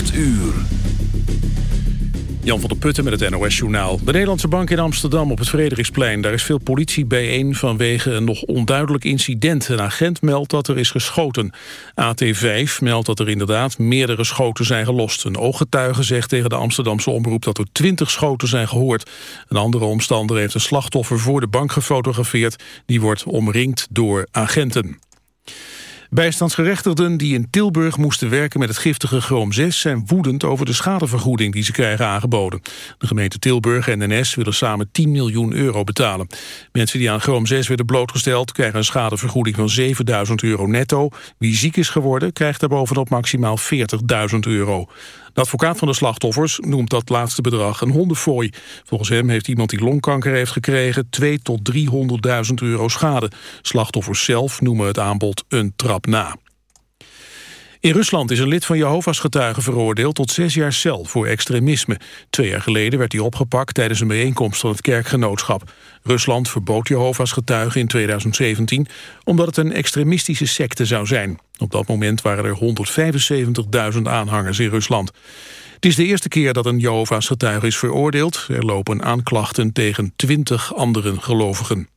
8 uur. Jan van der Putten met het NOS-journaal. De Nederlandse Bank in Amsterdam op het Frederiksplein. Daar is veel politie bijeen vanwege een nog onduidelijk incident. Een agent meldt dat er is geschoten. AT5 meldt dat er inderdaad meerdere schoten zijn gelost. Een ooggetuige zegt tegen de Amsterdamse omroep... dat er twintig schoten zijn gehoord. Een andere omstander heeft een slachtoffer voor de bank gefotografeerd. Die wordt omringd door agenten. Bijstandsgerechtigden die in Tilburg moesten werken met het giftige chroom 6 zijn woedend over de schadevergoeding die ze krijgen aangeboden. De gemeente Tilburg en NS willen samen 10 miljoen euro betalen. Mensen die aan chroom 6 werden blootgesteld krijgen een schadevergoeding van 7000 euro netto. Wie ziek is geworden krijgt daarbovenop maximaal 40.000 euro. De advocaat van de slachtoffers noemt dat laatste bedrag een hondenfooi. Volgens hem heeft iemand die longkanker heeft gekregen 2 tot 300.000 euro schade. Slachtoffers zelf noemen het aanbod een trap na. In Rusland is een lid van Jehovah's getuigen veroordeeld tot zes jaar cel voor extremisme. Twee jaar geleden werd hij opgepakt tijdens een bijeenkomst van het kerkgenootschap. Rusland verbood Jehovah's getuigen in 2017 omdat het een extremistische secte zou zijn. Op dat moment waren er 175.000 aanhangers in Rusland. Het is de eerste keer dat een Jehovah's getuige is veroordeeld. Er lopen aanklachten tegen 20 andere gelovigen.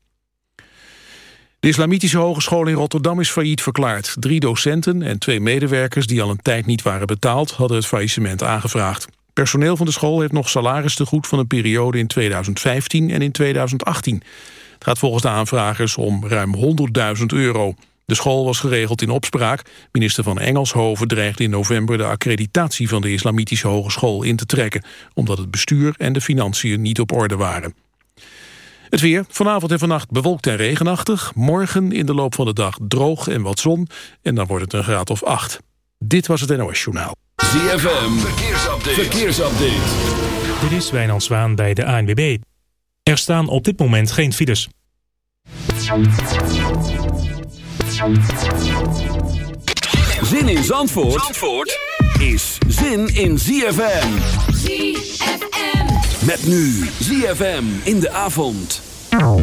De Islamitische Hogeschool in Rotterdam is failliet verklaard. Drie docenten en twee medewerkers die al een tijd niet waren betaald... hadden het faillissement aangevraagd. Personeel van de school heeft nog salaris te goed van een periode in 2015 en in 2018. Het gaat volgens de aanvragers om ruim 100.000 euro. De school was geregeld in opspraak. Minister van Engelshoven dreigde in november de accreditatie van de Islamitische Hogeschool in te trekken, omdat het bestuur en de financiën niet op orde waren. Het weer, vanavond en vannacht bewolkt en regenachtig. Morgen in de loop van de dag droog en wat zon. En dan wordt het een graad of acht. Dit was het NOS Journaal. ZFM, verkeersupdate. verkeersupdate. Dit is Wijnand Zwaan bij de ANWB. Er staan op dit moment geen files. Zin in Zandvoort, Zandvoort is zin in ZFM. ZFM. Met nu ZFM in de avond. Ow.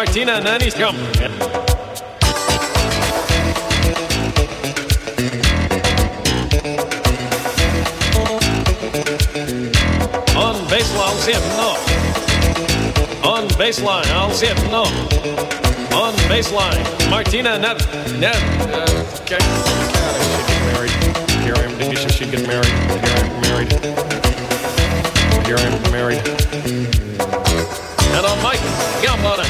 Martina Nanny's come. On baseline, I'll see it, no. On baseline, I'll see it, no. On baseline, Martina Net. Net. Uh, okay. God, I should get married. Here I am. She should get married. Here I am married. Here I am married. And on Mike, yum on it.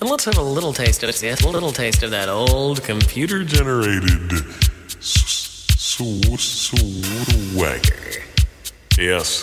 And let's have a little taste of it. A little taste of that old computer Generated s- s- swagger. Yes.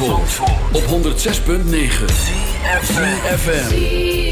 Op 106.9 FM.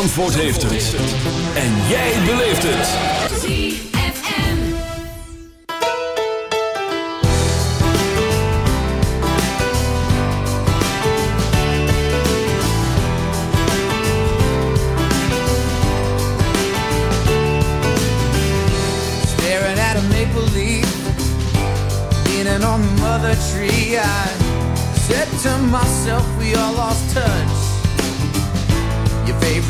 Zandvoort heeft het. En jij beleeft het.